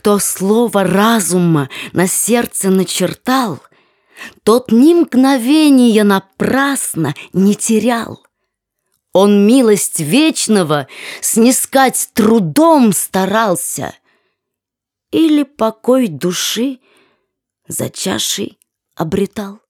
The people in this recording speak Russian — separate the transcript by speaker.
Speaker 1: Кто слово разума на сердце начертал, Тот ни мгновения напрасно не терял. Он милость вечного снискать трудом старался Или покой души за чашей обретал.